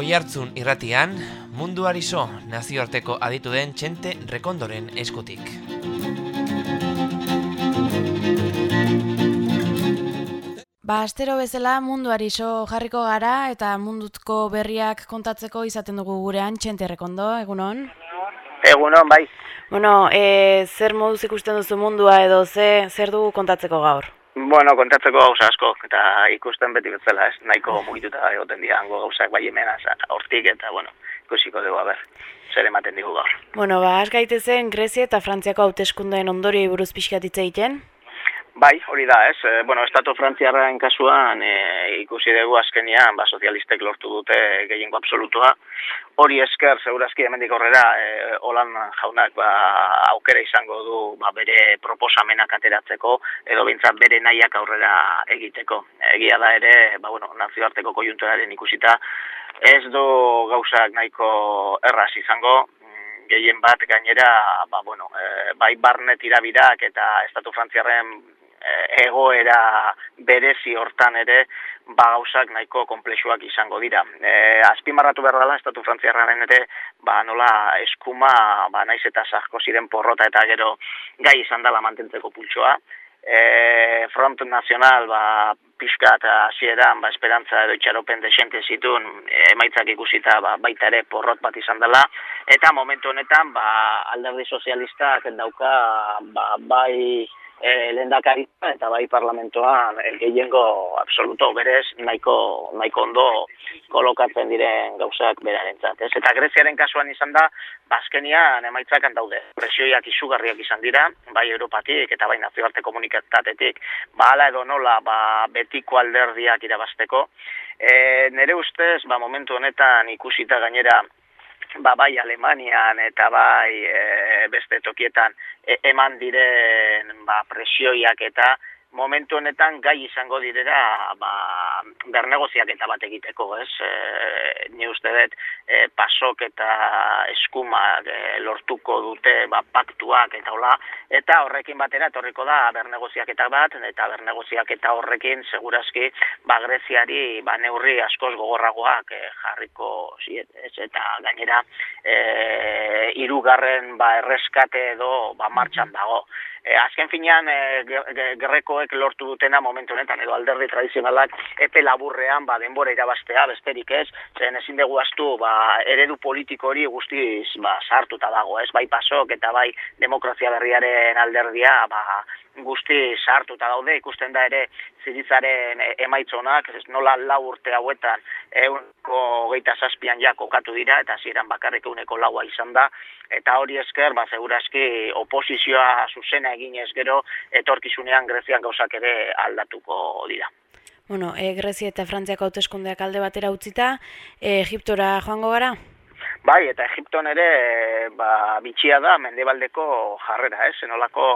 Oihartzun irratian, mundu arizo nazioarteko aditu den txente rekondoren eskutik. Ba, astero bezala mundu arizo jarriko gara eta mundutko berriak kontatzeko izaten dugu gurean txente rekondo, egunon? Egunon, bai. Bueno, e, zer moduz ikusten duzu mundua edo ze, zer dugu kontatzeko gaur? Bueno, kontatzeko gauza asko, eta ikusten beti bezala, ez, nahiko mugituta egoten dira hango gauzak bai hemen hortik, eta, bueno, ikusiko dugu, haber, zer ematen digu gaur. Bueno, ba, az gaitezen Grezia eta Frantziako hauteskundeen ondori buruz pixkat egiten? Bai, hori da, ez. E, bueno, Estatu Frantziarraen kasuan e, ikusi dugu azkenian, ba, sozialistek lortu dute gehiengo absolutua. Hori esker, segurazki hemendik horrela, e, Olan jaunak ba, aukera izango du ba, bere proposamenak ateratzeko, edo bintzat bere nahiak aurrera egiteko. Egia da ere, ba, bueno, nazioarteko kojunturaren ikusita, ez du gauzak nahiko erraz izango, mm, gehien bat gainera, ba, bueno, e, bai barnet irabirak eta Estatu Frantziarren Eh, egoera berezi hortan ere ba gauzak nahiko komplexuak izango dira. E, azpimarratu behar dela, Estatu Frantziarraren ere, ba nola eskuma, ba naiz eta sarko ziren porrota eta gero gai izan dela mantentzeko pultsoa. E, Front Nacional, ba, pixka eta hasieran ba, esperantza edo itxaropen desente zituen emaitzak ikusita ba, baita ere porrot bat izan dela. Eta momentu honetan, ba, alderdi sozialistak dauka ba, bai e, lehendakaritza eta bai parlamentoan el gehiengo absoluto berez nahiko, nahiko ondo kolokatzen diren gauzak berarentzat. Ez? Eta Greziaren kasuan izan da, bazkenian ba, emaitzakan daude. Presioiak izugarriak izan dira, bai Europatik eta bai nazioarte komunikatatetik, ba ala edo nola ba, betiko alderdiak irabasteko. E, nere ustez, ba, momentu honetan ikusita gainera ba, bai Alemanian eta bai e, beste tokietan e, eman diren ba, presioiak eta momentu honetan gai izango direra ba, bernegoziak eta bat egiteko, ez? E, ni uste dut e, pasok eta eskumak e, lortuko dute ba, paktuak eta hola, eta horrekin batera etorriko da bernegoziak eta bat, eta bernegoziak eta horrekin segurazki ba, Greziari ba, neurri askoz gogorragoak e, jarriko ziet, ez? Eta gainera e, irugarren ba, erreskate edo ba, martxan dago e, azken finean e, gerrekoek lortu dutena momentu honetan edo alderdi tradizionalak epe laburrean ba denbora irabastea besterik ez. Zen ezin dugu astu ba eredu politiko hori guztiz ba sartuta dago ez? Bai pasok eta bai demokrazia berriaren alderdia ba guzti sartuta daude, ikusten da ere zirizaren emaitzonak, ez nola lau urte hauetan eunko geita zazpian ja kokatu dira, eta ziren bakarrik euneko laua izan da, eta hori esker, ba, segurazki oposizioa zuzena egin ez gero, etorkizunean Grezian gauzak ere aldatuko dira. Bueno, e, Grezia eta Frantziako hauteskundeak alde batera utzita, e, Egiptora joango gara? Bai, eta Egipton ere ba, bitxia da mendebaldeko jarrera, eh? zenolako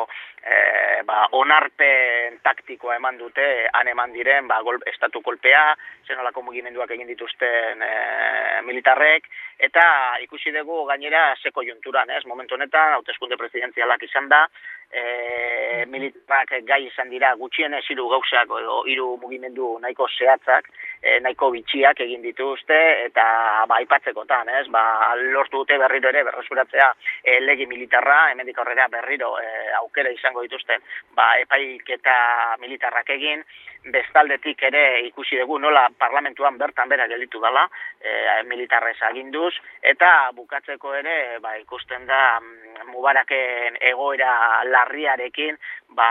e, ba, onarpen taktikoa eman dute, han eman diren ba, gol, estatu kolpea, zenolako mugimenduak egin dituzten e, militarrek, eta ikusi dugu gainera seko junturan, ez? momentu honetan, hauteskunde presidenzialak izan da, e, militarrak gai izan dira gutxien ez hiru gauzak edo hiru mugimendu nahiko zehatzak, e, nahiko bitxiak egin dituzte eta ba aipatzekotan, ez? Ba lortu dute berriro ere berresuratzea e, legi militarra, hemendik aurrera berriro e, aukera izango dituzten, ba epaiketa militarrak egin, bestaldetik ere ikusi dugu nola parlamentuan bertan bera gelditu dela, e, militarrez aginduz eta bukatzeko ere ba ikusten da mm, Mubaraken egoera larriarekin ba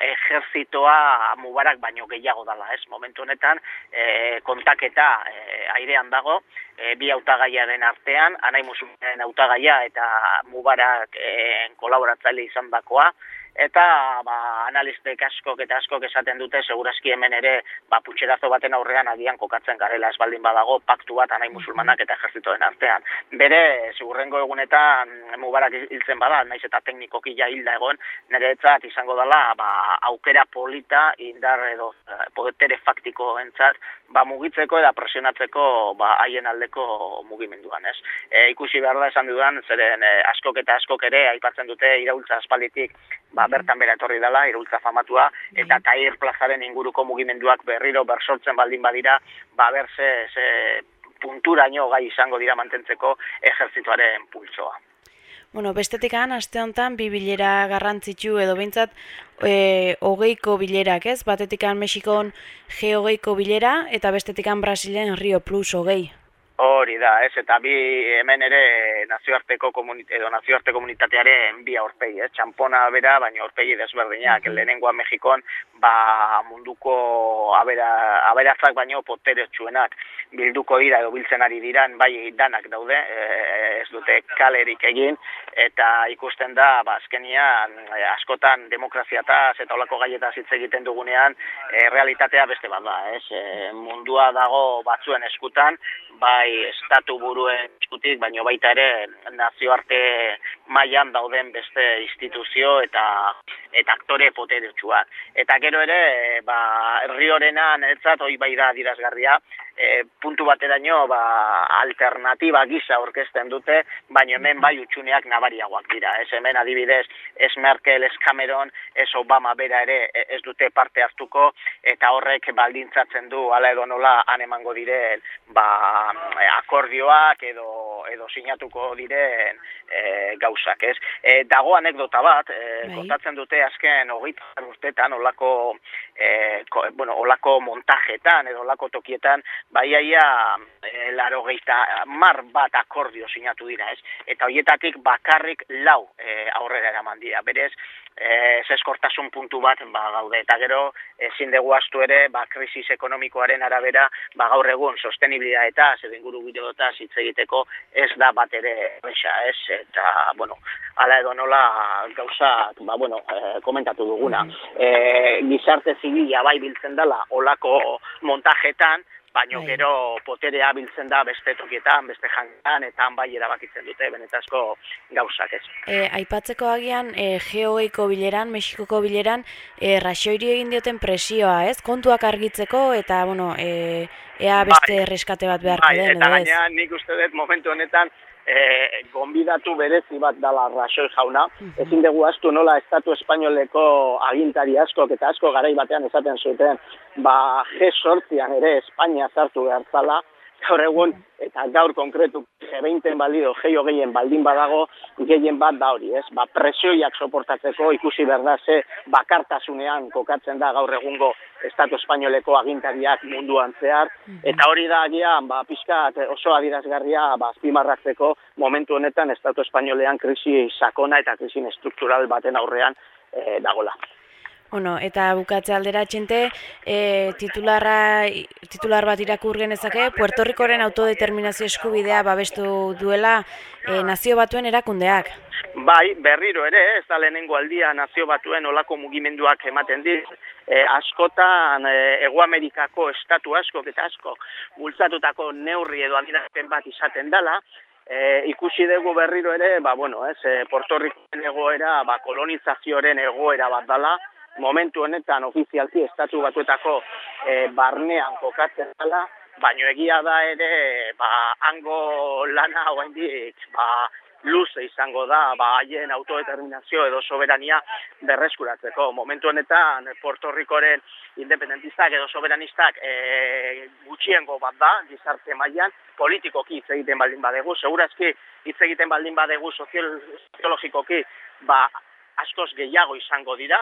ejerzitoa Mubarak baino gehiago dala, ez? Momentu honetan, e, kontaketa e, airean dago, e, bi hautagaiaren artean, anai musulmanen hautagaia eta mubarak e, kolaboratzaile izan dakoa, eta ba, analistek askok eta askok esaten dute segurazki hemen ere ba, putxerazo baten aurrean agian kokatzen garela esbaldin badago paktu bat anai musulmanak eta ejerzitoen artean. Bere, segurrengo egunetan mubarak hiltzen bada, naiz eta teknikoki ja hilda egon, nire etzat izango dela ba, aukera polita indar edo eh, podetere faktiko entzat, ba, mugitzeko eta presionatzeko ba, haien aldeko mugimenduan, ez? E, ikusi behar da esan dudan, zeren e, askok eta askok ere aipatzen dute iraultza aspalditik ba, bertan bera etorri dela, irultza famatua, eta Tair plazaren inguruko mugimenduak berriro bersortzen baldin badira, ba, ber, ze, punturaino gai izango dira mantentzeko ejertzituaren pultsoa. Bueno, bestetik aste honetan, bi bilera garrantzitsu edo behintzat e, hogeiko bilerak, ez? Batetik Mexikon G bilera eta bestetik Brasilen Rio Plus hogei. Hori da, ez, eta bi hemen ere nazioarteko komunit edo nazioarte komunitatearen bi aurpegi, ez, txampona bera, baina aurpegi desberdinak, mm lehenengoa Mexikon, ba munduko abera, aberatzak baino potere txuenak bilduko dira edo biltzen ari diran, bai danak daude, e, ez dute kalerik egin, eta ikusten da, ba, azkenian, e, askotan demokraziataz eta olako gaietaz hitz egiten dugunean, e, realitatea beste bat da, ez, e, mundua dago batzuen eskutan, bai estatu buruen eskutik, baino baita ere nazioarte mailan dauden beste instituzio eta eta aktore poteretsuak. Eta gero ere, ba, herri horena netzat hoi bai da dirazgarria, e, puntu bateraino ba, alternatiba gisa orkesten dute, baina hemen bai utxuneak nabariagoak dira. Ez hemen adibidez, ez Merkel, ez Cameron, ez Obama bera ere e, ez dute parte hartuko, eta horrek baldintzatzen du, ala edo nola, anemango diren ba, akordioak edo edo sinatuko diren e, gauzak, ez? E, dago anekdota bat, e, kontatzen dute azken hogeita urtetan olako, e, bueno, olako montajetan edo olako tokietan baiaia e, laro mar bat akordio sinatu dira, ez? Eta hoietatik bakarrik lau e, aurrera eraman dira. Berez, e, eskortasun puntu bat ba, gaude. Eta gero, ezin dugu astu ere, ba, krisis ekonomikoaren arabera, ba, gaur egun, sostenibilidad eta, zeden guru bideota, hitz egiteko, ez da bat ere, ez? Eta, bueno, ala edo nola gauza, ba, bueno, e, komentatu duguna. E, gizarte zibila bai biltzen dela, olako montajetan, baino bai. gero poterea biltzen da beste tokietan, beste jantan, eta bai erabakitzen dute benetazko gauzak ez. E, aipatzeko agian, e, geoeiko bileran, Mexikoko bileran, e, raxoiri egin dioten presioa, ez? Kontuak argitzeko, eta, bueno, e, ea beste bai. reskate bat beharko bai, den, eta gaina nik uste dut momentu honetan, e, gonbidatu berezi bat dala Rajoy jauna. Ezin dugu astu nola Estatu Espainoleko agintari asko eta asko garai batean esaten zuten, ba, G-sortzian ere Espainia zartu behar zala, gaur egun, eta gaur konkretu G20 balido, geio gehien baldin badago, gehien bat da hori, ez? Ba, presioiak soportatzeko ikusi berda ze bakartasunean kokatzen da gaur egungo Estatu Espainoleko agintariak munduan zehar, eta hori da agian, ba, pixkat oso adirazgarria, ba, azpimarratzeko momentu honetan Estatu Espainolean krisi sakona eta krisi estruktural baten aurrean e, dagola. Bueno, eta bukatze aldera txente, e, titularra, titular bat irakur genezake, Puerto Ricoren autodeterminazio eskubidea babestu duela e, nazio batuen erakundeak. Bai, berriro ere, ez da lehenengo aldia nazio batuen olako mugimenduak ematen diz, e, askotan e, Ego Amerikako estatu asko eta asko bultzatutako neurri edo adirazten bat izaten dela, E, ikusi dugu berriro ere, ba, bueno, ez, e, Puerto Ricoen egoera, ba, kolonizazioaren egoera bat dala, momentu honetan ofizialki estatu batuetako e, barnean kokatzen dela, baino egia da ere, ba, hango lana oraindik ba, luze izango da, ba, haien autodeterminazio edo soberania berreskuratzeko. Momentu honetan, Puerto Ricoren independentistak edo soberanistak e, gutxiengo bat da, gizarte mailan politikoki hitz egiten baldin badegu, segurazki hitz egiten baldin badegu soziologikoki, ba, askoz gehiago izango dira,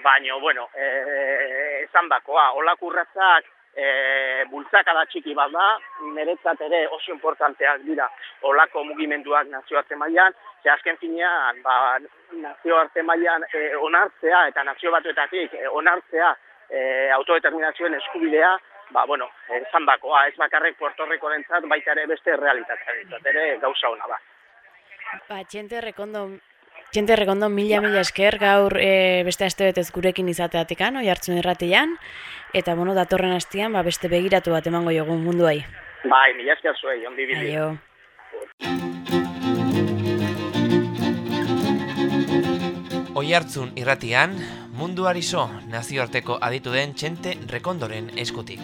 baina, bueno, e, esan bakoa, olak urratzak e, bultzakada txiki bat da, niretzat ere oso importanteak dira olako mugimenduak nazioarte mailan, ze azken finean, ba, nazioarte mailan e, onartzea eta nazio batuetatik e, onartzea e, autodeterminazioen eskubidea, ba, bueno, esan bakoa, ez bakarrek Puerto Rico dentzat, baita ere beste realitatea, ere gauza hona ba. Ba, txente rekondo, Txente rekondo mila mila esker gaur e, beste aste betez gurekin izateatik oi hartzun erratian, eta bueno, datorren hastian ba, beste begiratu bat emango jogun munduai. Bai, mila esker zuei, ondi Aio. Oi hartzun irratian, mundu arizo nazioarteko aditu den txente rekondoren eskutik.